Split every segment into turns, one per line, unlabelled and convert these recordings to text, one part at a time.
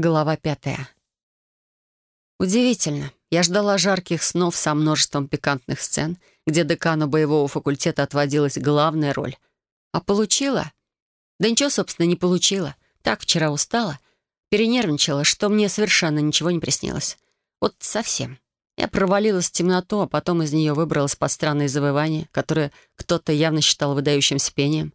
Глава пятая. Удивительно. Я ждала жарких снов со множеством пикантных сцен, где декану боевого факультета отводилась главная роль. А получила? Да ничего, собственно, не получила. Так вчера устала, перенервничала, что мне совершенно ничего не приснилось. Вот совсем. Я провалилась в темноту, а потом из нее выбралась под странное завывание, которое кто-то явно считал выдающимся пением.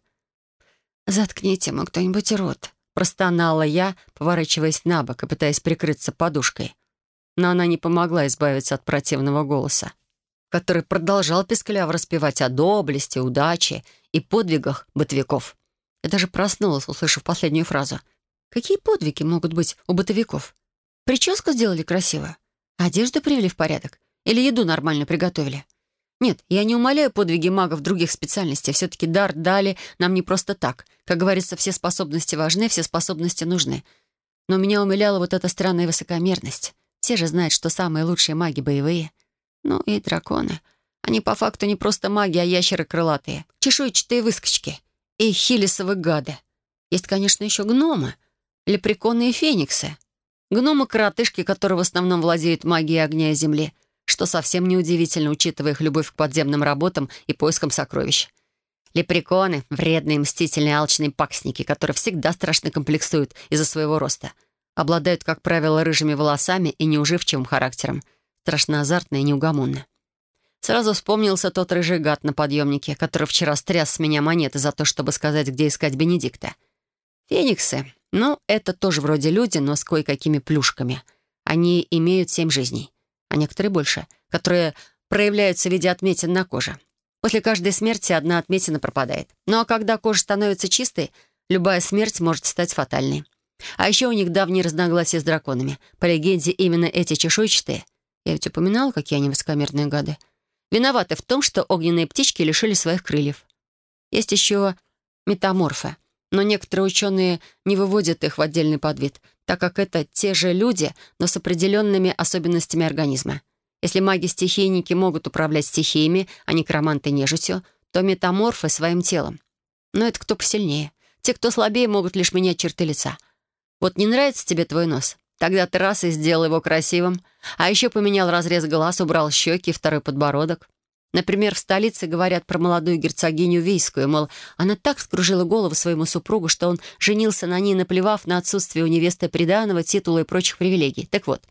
«Заткните ему кто-нибудь рот», Простонала я, поворачиваясь на бок и пытаясь прикрыться подушкой. Но она не помогла избавиться от противного голоса, который продолжал пескляво распевать о доблести, удаче и подвигах бытовиков. Я даже проснулась, услышав последнюю фразу. «Какие подвиги могут быть у бытовиков? Прическу сделали красиво? Одежду привели в порядок? Или еду нормально приготовили?» Нет, я не умоляю подвиги магов других специальностей. Все-таки дар дали нам не просто так. Как говорится, все способности важны, все способности нужны. Но меня умиляла вот эта странная высокомерность. Все же знают, что самые лучшие маги боевые. Ну и драконы. Они по факту не просто маги, а ящеры крылатые. Чешуйчатые выскочки. И хилисовы гады. Есть, конечно, еще гномы. Лепреконы и фениксы. Гномы-коротышки, которые в основном владеют магией огня и земли — что совсем неудивительно, учитывая их любовь к подземным работам и поискам сокровищ. Лепреконы — вредные, мстительные, алчные паксники, которые всегда страшно комплексуют из-за своего роста. Обладают, как правило, рыжими волосами и неуживчивым характером. Страшно азартные и неугомонны. Сразу вспомнился тот рыжий гад на подъемнике, который вчера стряс с меня монеты за то, чтобы сказать, где искать Бенедикта. Фениксы. Ну, это тоже вроде люди, но с кое-какими плюшками. Они имеют семь жизней а некоторые больше, которые проявляются в виде отметин на коже. После каждой смерти одна отметина пропадает. Ну а когда кожа становится чистой, любая смерть может стать фатальной. А еще у них давние разногласия с драконами. По легенде, именно эти чешуйчатые, я ведь упоминала, какие они высокомерные гады, виноваты в том, что огненные птички лишили своих крыльев. Есть еще метаморфы, но некоторые ученые не выводят их в отдельный подвид — так как это те же люди, но с определенными особенностями организма. Если маги-стихийники могут управлять стихиями, а некроманты — нежитью, то метаморфы — своим телом. Но это кто посильнее. Те, кто слабее, могут лишь менять черты лица. Вот не нравится тебе твой нос? Тогда ты раз и сделал его красивым. А еще поменял разрез глаз, убрал щеки второй подбородок. Например, в столице говорят про молодую герцогиню Вийскую, мол, она так скружила голову своему супругу, что он женился на ней, наплевав на отсутствие у невесты приданого, титула и прочих привилегий. Так вот,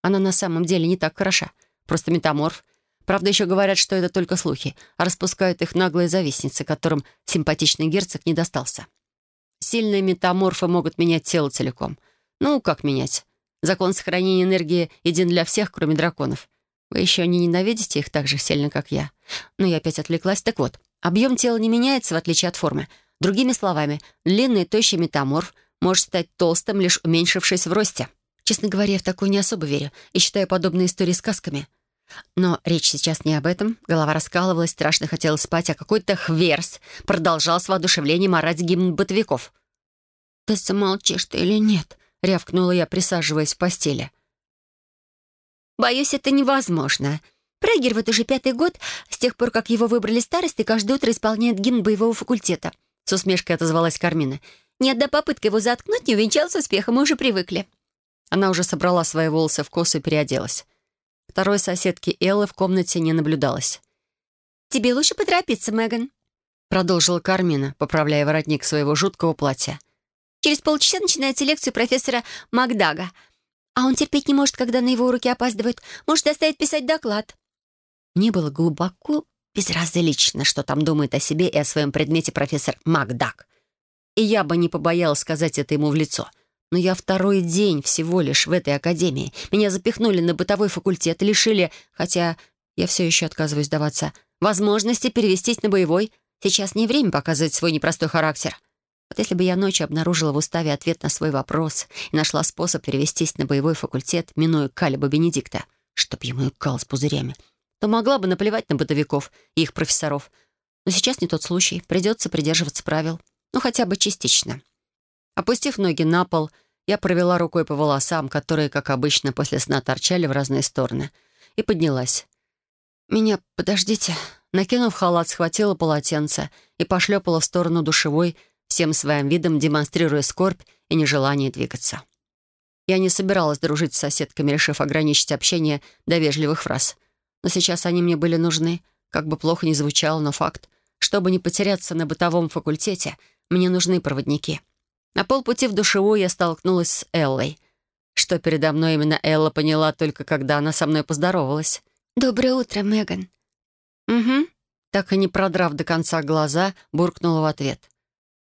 она на самом деле не так хороша. Просто метаморф. Правда, еще говорят, что это только слухи, а распускают их наглые завистницы, которым симпатичный герцог не достался. Сильные метаморфы могут менять тело целиком. Ну, как менять? Закон сохранения энергии един для всех, кроме драконов. Вы еще не ненавидите их так же сильно, как я. Но я опять отвлеклась. Так вот, объем тела не меняется, в отличие от формы. Другими словами, длинный, тощий метаморф может стать толстым, лишь уменьшившись в росте. Честно говоря, я в такую не особо верю и считаю подобные истории сказками. Но речь сейчас не об этом. Голова раскалывалась, страшно хотелось спать, а какой-то хверс продолжал с воодушевлением орать гимн бытовиков. «Ты замолчишь ты или нет?» — рявкнула я, присаживаясь в постели. Боюсь, это невозможно. Прегер вот уже пятый год, с тех пор, как его выбрали старостой, каждое утро исполняет гимн боевого факультета. С усмешкой отозвалась Кармина. Ни одна попытка его заткнуть не увенчалась успехом, мы уже привыкли. Она уже собрала свои волосы в косу и переоделась. Второй соседки Эллы в комнате не наблюдалось. «Тебе лучше поторопиться, Меган», — продолжила Кармина, поправляя воротник своего жуткого платья. «Через полчаса начинается лекция профессора Макдага. А он терпеть не может, когда на его уроки опаздывают. Может заставить писать доклад. Мне было глубоко безразлично, что там думает о себе и о своем предмете профессор Макдак. И я бы не побоялась сказать это ему в лицо. Но я второй день всего лишь в этой академии. Меня запихнули на бытовой факультет, лишили, хотя я все еще отказываюсь сдаваться, возможности перевестись на боевой. Сейчас не время показывать свой непростой характер. Вот если бы я ночью обнаружила в уставе ответ на свой вопрос и нашла способ перевестись на боевой факультет, минуя Калиба Бенедикта, чтоб ему икал с пузырями, то могла бы наплевать на бытовиков и их профессоров. Но сейчас не тот случай. Придется придерживаться правил. Ну, хотя бы частично. Опустив ноги на пол, я провела рукой по волосам, которые, как обычно, после сна торчали в разные стороны, и поднялась. «Меня подождите». Накинув халат, схватила полотенце и пошлепала в сторону душевой, всем своим видом демонстрируя скорбь и нежелание двигаться. Я не собиралась дружить с соседками, решив ограничить общение до вежливых фраз. Но сейчас они мне были нужны. Как бы плохо ни звучало, но факт. Чтобы не потеряться на бытовом факультете, мне нужны проводники. На полпути в душевую я столкнулась с Эллой. Что передо мной именно Элла поняла только когда она со мной поздоровалась.
«Доброе утро, Меган».
«Угу». Так и не продрав до конца глаза, буркнула в ответ.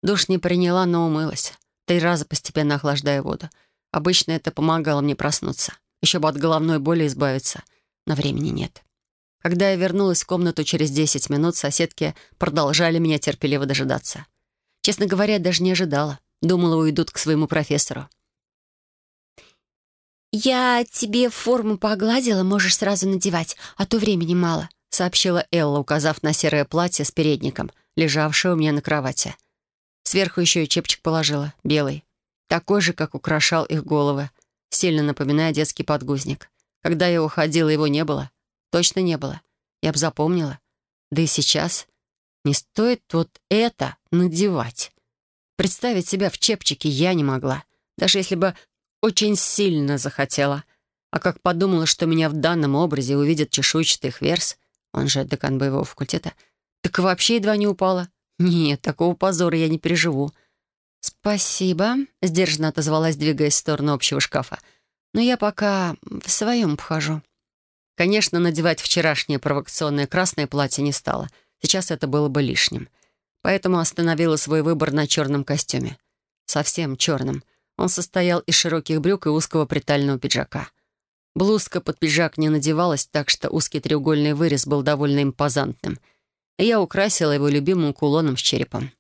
Душ не приняла, но умылась. Три раза постепенно охлаждая воду. Обычно это помогало мне проснуться. Еще бы от головной боли избавиться. Но времени нет. Когда я вернулась в комнату через 10 минут, соседки продолжали меня терпеливо дожидаться. Честно говоря, даже не ожидала. Думала, уйдут к своему профессору.
«Я тебе форму погладила, можешь сразу надевать, а то времени мало»,
сообщила Элла, указав на серое платье с передником, лежавшее у меня на кровати. Сверху еще и чепчик положила, белый. Такой же, как украшал их головы, сильно напоминая детский подгузник. Когда я уходила, его не было. Точно не было. Я бы запомнила. Да и сейчас не стоит вот это надевать. Представить себя в чепчике я не могла, даже если бы очень сильно захотела. А как подумала, что меня в данном образе увидит чешуйчатый хверс, он же декан боевого факультета, так вообще едва не упала. Нет, такого позора я не переживу. «Спасибо», — сдержанно отозвалась, двигаясь в сторону общего шкафа. «Но я пока в своем обхожу». Конечно, надевать вчерашнее провокационное красное платье не стало. Сейчас это было бы лишним. Поэтому остановила свой выбор на черном костюме. Совсем черном. Он состоял из широких брюк и узкого притального пиджака. Блузка под пиджак не надевалась, так что узкий треугольный вырез был довольно импозантным. И я украсила его любимым кулоном с черепом.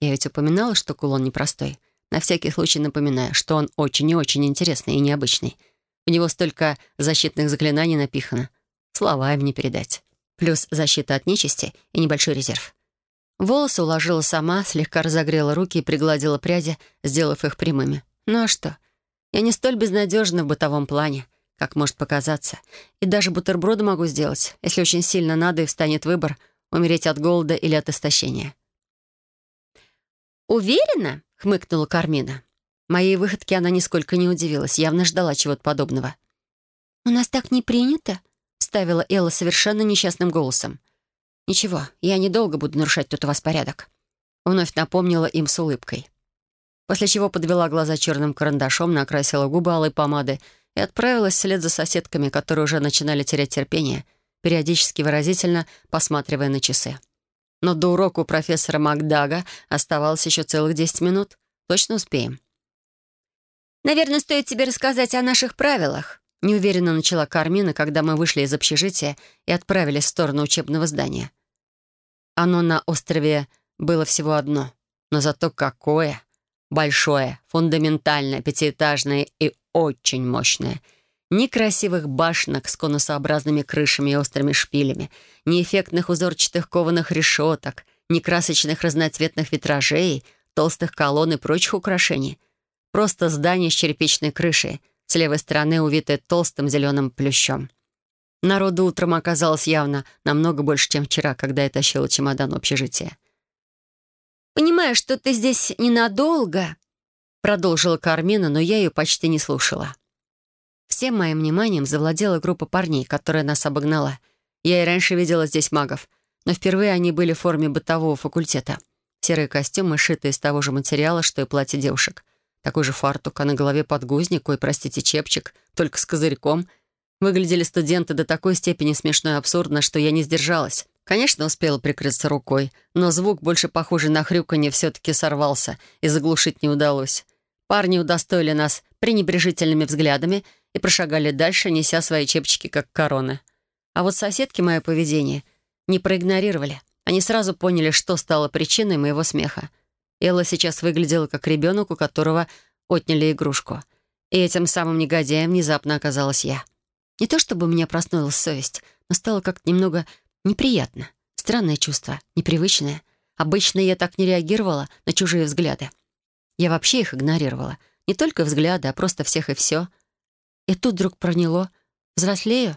Я ведь упоминала, что кулон непростой. На всякий случай напоминаю, что он очень и очень интересный и необычный. У него столько защитных заклинаний напихано. Словами не передать. Плюс защита от нечисти и небольшой резерв. Волосы уложила сама, слегка разогрела руки и пригладила пряди, сделав их прямыми. Ну а что? Я не столь безнадежна в бытовом плане, как может показаться. И даже бутерброды могу сделать, если очень сильно надо и встанет выбор — умереть от голода или от истощения.
«Уверена?»
— хмыкнула Кармина. Моей выходке она нисколько не удивилась, явно ждала чего-то подобного.
«У нас так не принято», — ставила Элла совершенно несчастным голосом.
«Ничего, я недолго буду нарушать тут у вас порядок», — вновь напомнила им с улыбкой. После чего подвела глаза черным карандашом, накрасила губы алой помадой и отправилась вслед за соседками, которые уже начинали терять терпение, периодически выразительно посматривая на часы. Но до урока у профессора Макдага оставалось еще целых десять минут. Точно успеем.
«Наверное, стоит тебе рассказать о наших правилах»,
неуверенно начала Кармина, когда мы вышли из общежития и отправились в сторону учебного здания. Оно на острове было всего одно, но зато какое! Большое, фундаментальное, пятиэтажное и очень мощное — ни красивых башенок с конусообразными крышами и острыми шпилями, ни эффектных узорчатых кованых решеток, ни красочных разноцветных витражей, толстых колонн и прочих украшений. Просто здание с черепичной крышей, с левой стороны увитое толстым зеленым плющом. Народу утром оказалось явно намного больше, чем вчера, когда я тащила чемодан в общежитие.
«Понимаю, что ты здесь ненадолго», — продолжила Кармина, но я ее почти не слушала.
Всем моим вниманием завладела группа парней, которая нас обогнала. Я и раньше видела здесь магов, но впервые они были в форме бытового факультета. Серые костюмы, шитые из того же материала, что и платье девушек. Такой же фартук, а на голове подгузник, ой, простите, чепчик, только с козырьком. Выглядели студенты до такой степени смешно и абсурдно, что я не сдержалась. Конечно, успела прикрыться рукой, но звук, больше похожий на хрюканье, все-таки сорвался, и заглушить не удалось. Парни удостоили нас пренебрежительными взглядами — и прошагали дальше, неся свои чепчики как короны. А вот соседки мое поведение не проигнорировали. Они сразу поняли, что стало причиной моего смеха. Элла сейчас выглядела как ребенок, у которого отняли игрушку. И этим самым негодяем внезапно оказалась я. Не то чтобы у меня проснулась совесть, но стало как-то немного неприятно. Странное чувство, непривычное. Обычно я так не реагировала на чужие взгляды. Я вообще их игнорировала. Не только взгляды, а просто всех и все. И тут вдруг проняло. Взрослею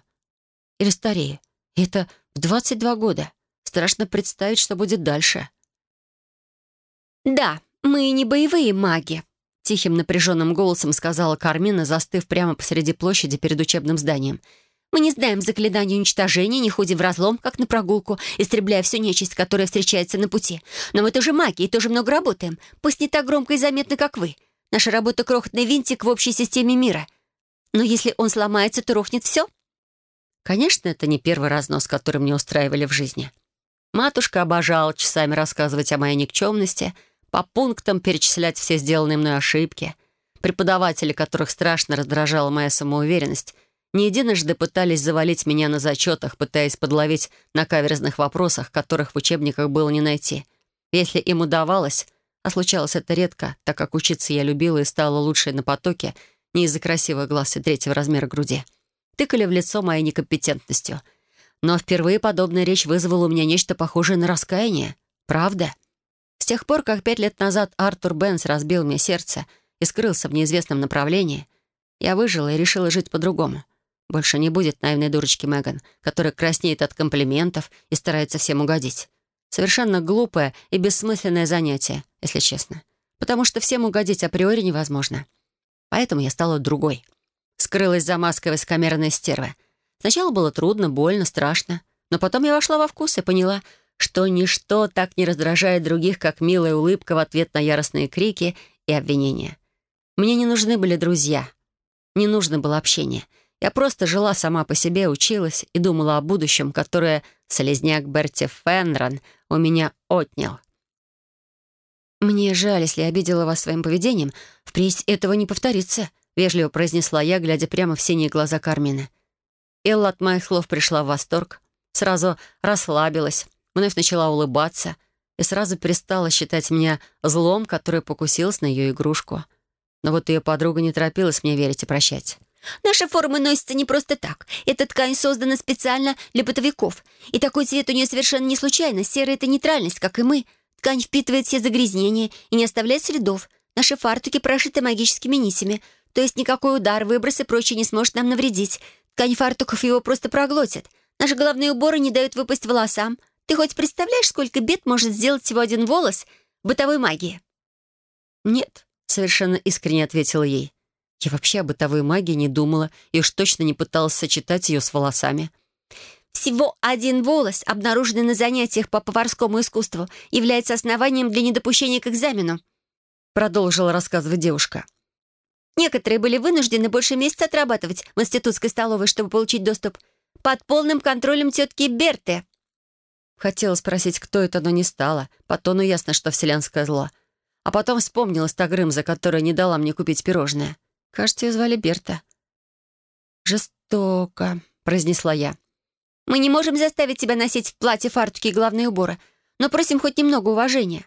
или старею? И это в 22 года. Страшно представить, что будет дальше.
«Да, мы не боевые маги», —
тихим напряженным голосом сказала Кармина, застыв прямо посреди площади перед учебным зданием.
«Мы не знаем заклинания уничтожения, не ходим в разлом, как на прогулку, истребляя всю нечисть, которая встречается на пути. Но мы тоже маги и тоже много работаем, пусть не так громко и заметно, как вы. Наша работа — крохотный винтик в общей системе мира. Но если он сломается, то рухнет все».
Конечно, это не первый разнос, который мне устраивали в жизни. Матушка обожала часами рассказывать о моей никчемности, по пунктам перечислять все сделанные мной ошибки. Преподаватели, которых страшно раздражала моя самоуверенность, не единожды пытались завалить меня на зачетах, пытаясь подловить на каверзных вопросах, которых в учебниках было не найти. Если им удавалось, а случалось это редко, так как учиться я любила и стала лучшей на потоке, не из-за красивых глаз и третьего размера груди. Тыкали в лицо моей некомпетентностью — но впервые подобная речь вызвала у меня нечто похожее на раскаяние. Правда? С тех пор, как пять лет назад Артур Бенс разбил мне сердце и скрылся в неизвестном направлении, я выжила и решила жить по-другому. Больше не будет наивной дурочки Меган, которая краснеет от комплиментов и старается всем угодить. Совершенно глупое и бессмысленное занятие, если честно. Потому что всем угодить априори невозможно. Поэтому я стала другой. Скрылась за маской высокомерной стервы — Сначала было трудно, больно, страшно. Но потом я вошла во вкус и поняла, что ничто так не раздражает других, как милая улыбка в ответ на яростные крики и обвинения. Мне не нужны были друзья. Не нужно было общение. Я просто жила сама по себе, училась и думала о будущем, которое слезняк Берти Фенрон у меня отнял. «Мне жаль, если обидела вас своим поведением. Впредь этого не повторится», — вежливо произнесла я, глядя прямо в синие глаза Кармина. Элла от моих слов пришла в восторг, сразу расслабилась, вновь начала улыбаться и сразу перестала считать меня злом, который покусился на ее игрушку. Но вот ее подруга не торопилась мне верить и прощать.
«Наши формы носятся не просто так. Эта ткань создана специально для бытовиков. И такой цвет у нее совершенно не случайно. Серая — это нейтральность, как и мы. Ткань впитывает все загрязнения и не оставляет следов. Наши фартуки прошиты магическими нитями, то есть никакой удар, выброс и прочее не сможет нам навредить. Ткань фартуков его просто проглотит. Наши головные уборы не дают выпасть волосам. Ты хоть представляешь, сколько бед может сделать всего один волос бытовой магии?»
«Нет», — совершенно искренне ответила ей. «Я вообще о бытовой магии не думала и уж точно не пыталась сочетать ее с волосами».
Всего один волос, обнаруженный на занятиях по поварскому искусству, является основанием для недопущения к экзамену», — продолжила рассказывать девушка. Некоторые были вынуждены больше месяца отрабатывать в институтской столовой, чтобы получить доступ. Под полным контролем тетки Берты.
Хотела спросить, кто это, но не стала. По тону ясно, что вселенское зло. А потом вспомнилась та Грымза, которая не дала мне купить пирожное. Кажется, ее звали Берта. «Жестоко», — произнесла я.
«Мы не можем заставить тебя носить в платье фартуки и главные уборы, но просим хоть немного уважения».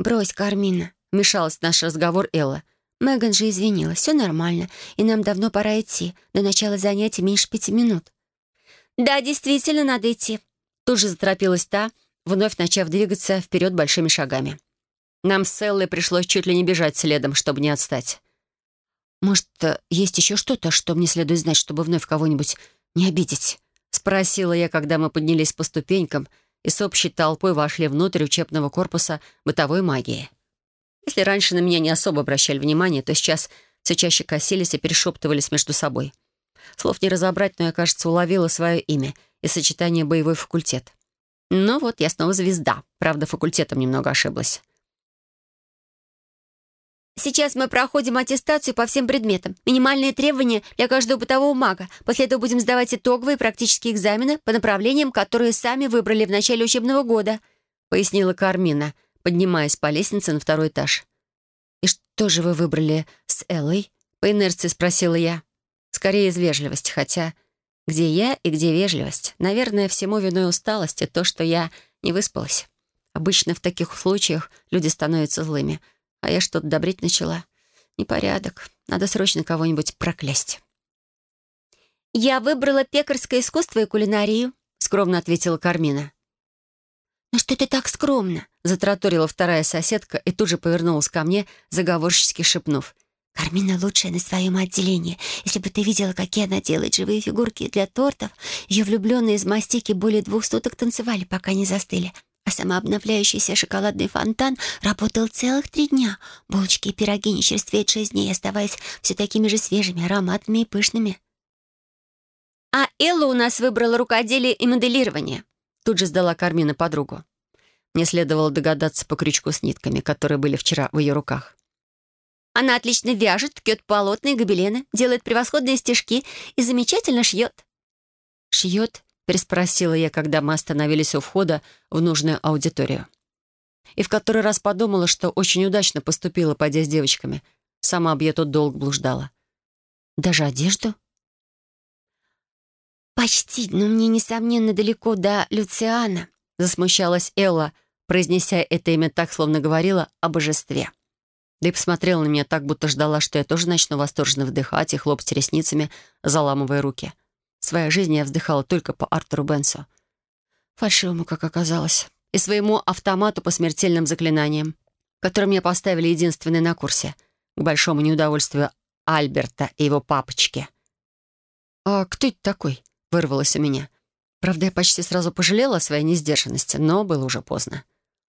«Брось, Кармина», — вмешалась в наш разговор Элла. Меган же извинилась. Все нормально, и нам давно пора идти. До начала занятий меньше пяти минут.
«Да, действительно, надо идти».
Тут же заторопилась та, вновь начав двигаться вперед большими шагами. Нам с Эллой пришлось чуть ли не бежать следом, чтобы не отстать. «Может, есть еще что-то, что мне следует знать, чтобы вновь кого-нибудь не обидеть?» — спросила я, когда мы поднялись по ступенькам и с общей толпой вошли внутрь учебного корпуса бытовой магии. Если раньше на меня не особо обращали внимание, то сейчас все чаще косились и перешептывались между собой. Слов не разобрать, но я, кажется, уловила свое имя и сочетание «боевой факультет». Ну вот, я снова звезда. Правда, факультетом немного ошиблась.
Сейчас мы проходим аттестацию по всем предметам. Минимальные требования для каждого бытового мага. После этого будем сдавать итоговые практические экзамены по направлениям, которые сами выбрали в начале учебного года», — пояснила Кармина — поднимаясь по лестнице на второй этаж. «И что же вы выбрали с Эллой?» — по инерции спросила я. Скорее из вежливости, хотя где я и где вежливость? Наверное, всему виной усталость и то, что я не выспалась. Обычно в таких случаях люди становятся злыми, а я что-то добрить начала. Непорядок. Надо срочно кого-нибудь проклясть. «Я выбрала пекарское искусство и кулинарию», — скромно ответила Кармина.
«Ну что ты так скромно?» — затраторила вторая соседка и тут же повернулась ко мне, заговорчески шепнув.
«Кармина лучшая на своем отделении. Если бы ты видела, какие она делает живые фигурки для тортов, ее влюбленные из мастики более двух суток танцевали, пока не застыли. А самообновляющийся шоколадный фонтан работал целых три дня. Булочки и пироги не черствеют шесть дней, оставаясь все такими же свежими, ароматными и пышными. «А Элла у нас выбрала рукоделие и моделирование», тут же сдала Кармина подругу. Мне следовало догадаться по крючку с нитками, которые были вчера в ее руках. Она отлично вяжет, ткет полотна и гобелены, делает превосходные стежки и замечательно шьет. «Шьет?» — переспросила я, когда мы остановились у входа в нужную аудиторию. И в который раз подумала, что очень удачно поступила, пойдя с девочками. Сама б я тут долг блуждала. «Даже одежду?» «Почти, но мне, несомненно, далеко до Люциана», — засмущалась Элла, произнеся это имя так, словно говорила о божестве. Да и посмотрела на меня так, будто ждала, что я тоже начну восторженно вдыхать и хлопать ресницами, заламывая руки. В своей жизни я вздыхала только по Артуру Бенсу. Фальшивому, как оказалось. И своему автомату по смертельным заклинаниям, которым мне поставили единственный на курсе, к большому неудовольствию Альберта и его папочки. «А кто это такой?» — вырвалось у меня. Правда, я почти сразу пожалела о своей несдержанности, но было уже поздно.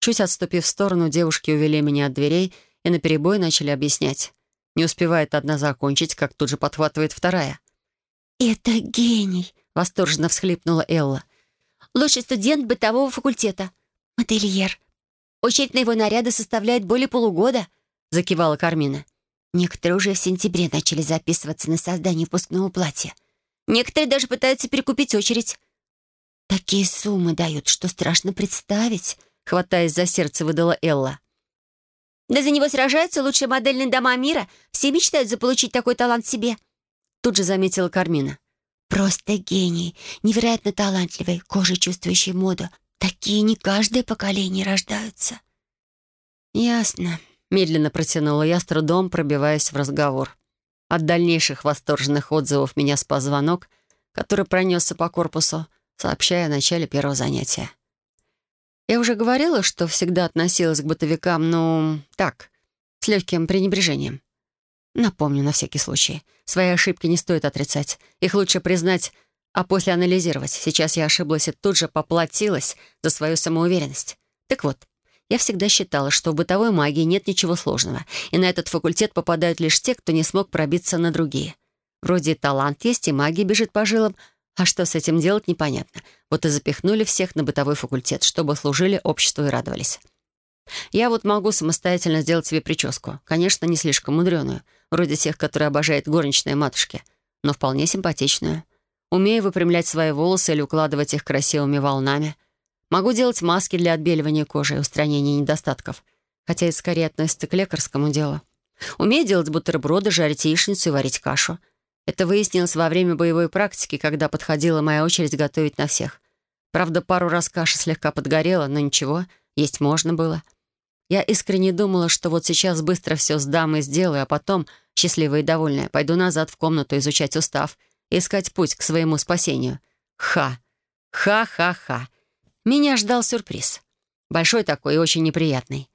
Чуть отступив в сторону, девушки увели меня от дверей — и наперебой начали объяснять. Не успевает одна закончить, как тут же подхватывает вторая. «Это гений!» — восторженно всхлипнула Элла. «Лучший студент бытового факультета. Модельер. Очередь на его наряды составляет более полугода», — закивала Кармина. «Некоторые уже в сентябре начали записываться на создание выпускного платья. Некоторые даже пытаются перекупить очередь». «Такие суммы дают, что страшно представить», — хватаясь за сердце, выдала Элла. Да за него сражаются лучшие модельные дома мира. Все мечтают заполучить такой талант себе». Тут же заметила Кармина. «Просто гений. Невероятно талантливый, кожей чувствующий моду. Такие не каждое поколение рождаются». «Ясно», — медленно протянула я, с трудом пробиваясь в разговор. От дальнейших восторженных отзывов меня спас звонок, который пронесся по корпусу, сообщая о начале первого занятия. Я уже говорила, что всегда относилась к бытовикам, ну, так, с легким пренебрежением. Напомню на всякий случай. Свои ошибки не стоит отрицать. Их лучше признать, а после анализировать. Сейчас я ошиблась и тут же поплатилась за свою самоуверенность. Так вот, я всегда считала, что в бытовой магии нет ничего сложного, и на этот факультет попадают лишь те, кто не смог пробиться на другие. Вроде талант есть, и магия бежит по жилам, а что с этим делать, непонятно. Вот и запихнули всех на бытовой факультет, чтобы служили обществу и радовались. Я вот могу самостоятельно сделать себе прическу. Конечно, не слишком мудреную, вроде тех, которые обожают горничные матушки, но вполне симпатичную. Умею выпрямлять свои волосы или укладывать их красивыми волнами. Могу делать маски для отбеливания кожи и устранения недостатков, хотя это скорее относится к лекарскому делу. Умею делать бутерброды, жарить яичницу и варить кашу — это выяснилось во время боевой практики, когда подходила моя очередь готовить на всех. Правда, пару раз каша слегка подгорела, но ничего, есть можно было. Я искренне думала, что вот сейчас быстро все сдам и сделаю, а потом, счастливая и довольная, пойду назад в комнату изучать устав искать путь к своему спасению. Ха! Ха-ха-ха! Меня ждал сюрприз. Большой такой и очень неприятный.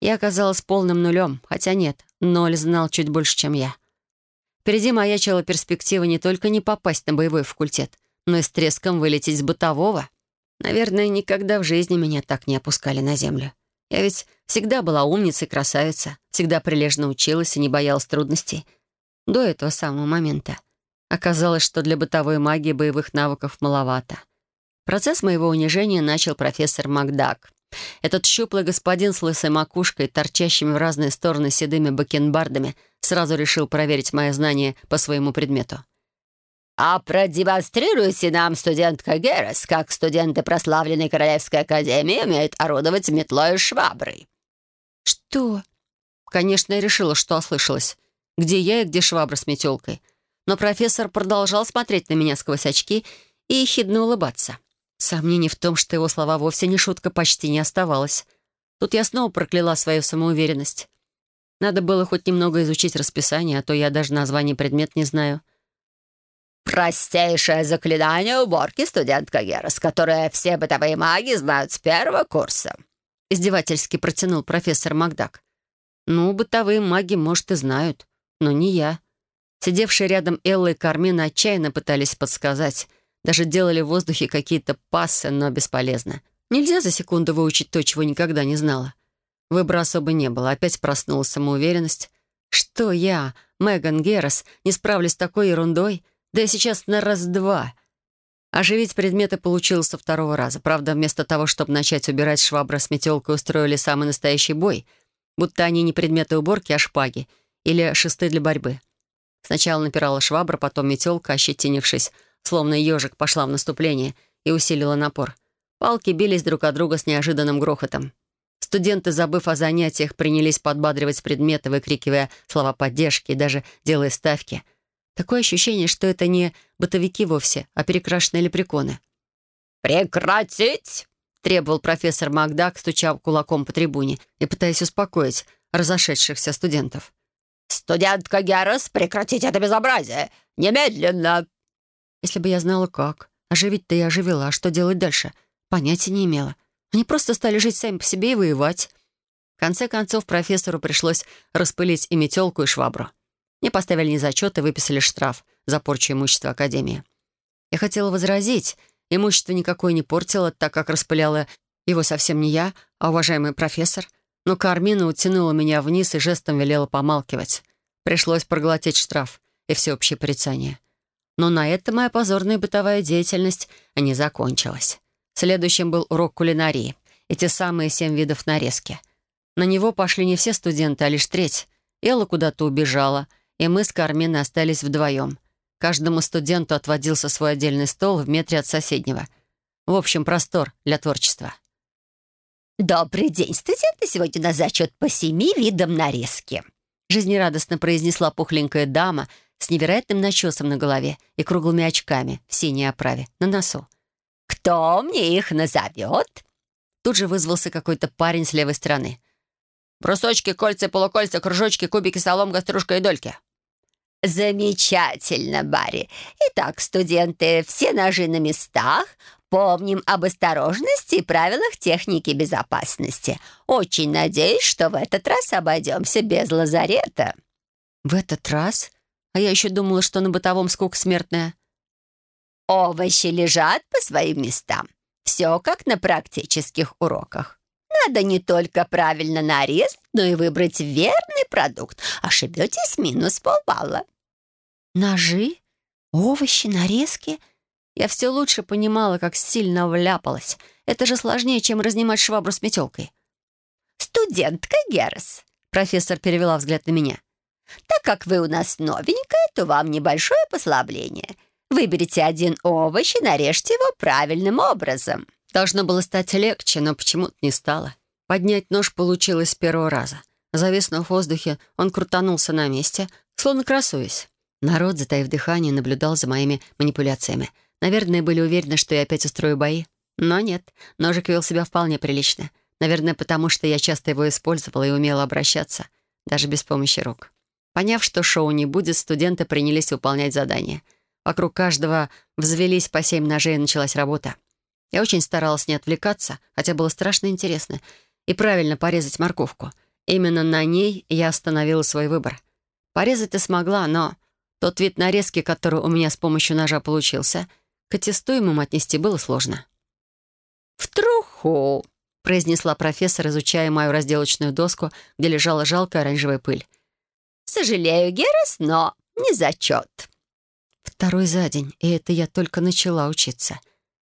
Я оказалась полным нулем, хотя нет, ноль знал чуть больше, чем я. Впереди маячила перспектива не только не попасть на боевой факультет, но и с треском вылететь с бытового. Наверное, никогда в жизни меня так не опускали на землю. Я ведь всегда была умницей, красавица, всегда прилежно училась и не боялась трудностей. До этого самого момента. Оказалось, что для бытовой магии боевых навыков маловато. Процесс моего унижения начал профессор Макдак. Этот щуплый господин с лысой макушкой, торчащими в разные стороны седыми бакенбардами, сразу решил проверить мои знания по своему предмету. «А продемонстрируйте нам, студентка Геррес, как студенты прославленной Королевской Академии умеют орудовать метлой и шваброй». «Что?» Конечно, я решила, что ослышалась. Где я и где швабра с метелкой. Но профессор продолжал смотреть на меня сквозь очки и ехидно улыбаться. Сомнений в том, что его слова вовсе не шутка, почти не оставалось. Тут я снова прокляла свою самоуверенность. Надо было хоть немного изучить расписание, а то я даже название предмет не знаю.
«Простейшее заклинание уборки, студентка Герас, которое все бытовые маги знают с первого курса»,
издевательски протянул профессор Макдак. «Ну, бытовые маги, может, и знают, но не я». Сидевшие рядом Элла и Кармина отчаянно пытались подсказать — даже делали в воздухе какие-то пассы, но бесполезно. Нельзя за секунду выучить то, чего никогда не знала. Выбора особо не было. Опять проснулась самоуверенность. Что я, Меган Геррес, не справлюсь с такой ерундой? Да я сейчас на раз-два. Оживить предметы получилось со второго раза. Правда, вместо того, чтобы начать убирать швабра с метелкой, устроили самый настоящий бой. Будто они не предметы уборки, а шпаги. Или шесты для борьбы. Сначала напирала швабра, потом метелка, ощетинившись, словно ежик, пошла в наступление и усилила напор. Палки бились друг от друга с неожиданным грохотом. Студенты, забыв о занятиях, принялись подбадривать предметы, выкрикивая слова поддержки и даже делая ставки. Такое ощущение, что это не бытовики вовсе, а перекрашенные лепреконы.
«Прекратить!»
— требовал профессор Макдак, стуча кулаком по трибуне и пытаясь успокоить разошедшихся студентов.
«Студентка Герас, прекратить это безобразие! Немедленно!»
Если бы я знала, как. Оживить-то я оживила, а что делать дальше? Понятия не имела. Они просто стали жить сами по себе и воевать. В конце концов, профессору пришлось распылить и метелку, и швабру. Мне поставили незачет и выписали штраф за порчу имущества Академии. Я хотела возразить. Имущество никакое не портило, так как распыляла его совсем не я, а уважаемый профессор. Но Кармина утянула меня вниз и жестом велела помалкивать. Пришлось проглотить штраф и всеобщее порицание. Но на этом моя позорная бытовая деятельность не закончилась. Следующим был урок кулинарии. Эти самые семь видов нарезки. На него пошли не все студенты, а лишь треть. Элла куда-то убежала, и мы с Карминой остались вдвоем. Каждому студенту отводился свой отдельный стол в метре от соседнего. В общем, простор для творчества.
«Добрый день, студенты! Сегодня у нас зачет по семи видам нарезки»,
жизнерадостно произнесла пухленькая дама с невероятным начесом на голове и круглыми очками в синей оправе на носу.
«Кто мне их назовет?»
Тут же вызвался какой-то парень с левой стороны.
«Брусочки, кольца, полукольца, кружочки, кубики, соломка, стружка и дольки». «Замечательно, Барри. Итак, студенты, все ножи на местах. Помним об осторожности и правилах техники безопасности. Очень надеюсь, что в этот раз обойдемся без лазарета».
«В этот раз? А я еще думала, что на бытовом скука смертная».
Овощи лежат по своим местам. Все как на практических уроках. Надо не только правильно нарезать, но и выбрать верный продукт. Ошибетесь минус полбалла.
Ножи? Овощи? Нарезки? Я все лучше понимала, как сильно вляпалась. Это же сложнее, чем разнимать швабру с метелкой.
«Студентка Герас», — профессор перевела взгляд на меня. «Так как вы у нас новенькая, то вам небольшое послабление. Выберите один овощ и нарежьте его правильным образом».
Должно было стать легче, но почему-то не стало. Поднять нож получилось с первого раза. Зависнув в воздухе, он крутанулся на месте, словно красуясь. Народ, затаив дыхание, наблюдал за моими манипуляциями. Наверное, были уверены, что я опять устрою бои. Но нет, ножик вел себя вполне прилично. Наверное, потому что я часто его использовала и умела обращаться, даже без помощи рук. Поняв, что шоу не будет, студенты принялись выполнять задания — Вокруг каждого взвелись по семь ножей, и началась работа. Я очень старалась не отвлекаться, хотя было страшно интересно, и правильно порезать морковку. Именно на ней я остановила свой выбор. Порезать-то смогла, но тот вид нарезки, который у меня с помощью ножа получился, к аттестуемым отнести было сложно.
«В труху!»
— произнесла профессор, изучая мою разделочную доску, где лежала жалкая оранжевая пыль.
«Сожалею, Герас, но не зачет».
Второй за день, и это я только начала учиться.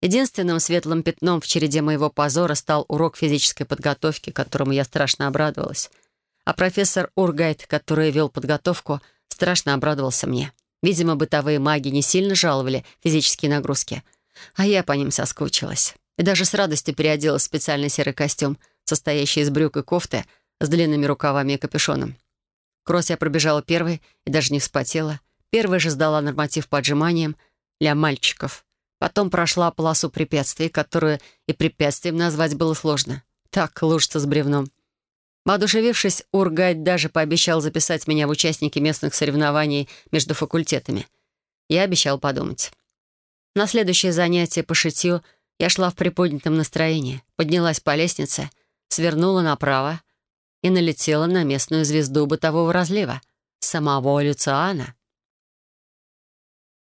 Единственным светлым пятном в череде моего позора стал урок физической подготовки, которому я страшно обрадовалась. А профессор Ургайт, который вел подготовку, страшно обрадовался мне. Видимо, бытовые маги не сильно жаловали физические нагрузки, а я по ним соскучилась. И даже с радостью переоделась в специальный серый костюм, состоящий из брюк и кофты с длинными рукавами и капюшоном. Кросс я пробежала первой и даже не вспотела. Первая же сдала норматив по отжиманиям для мальчиков. Потом прошла полосу препятствий, которую и препятствием назвать было сложно. Так, лужица с бревном. Воодушевившись, Ургайд даже пообещал записать меня в участники местных соревнований между факультетами. Я обещал подумать. На следующее занятие по шитью я шла в приподнятом настроении, поднялась по лестнице, свернула направо и налетела на местную звезду бытового разлива — самого Люциана.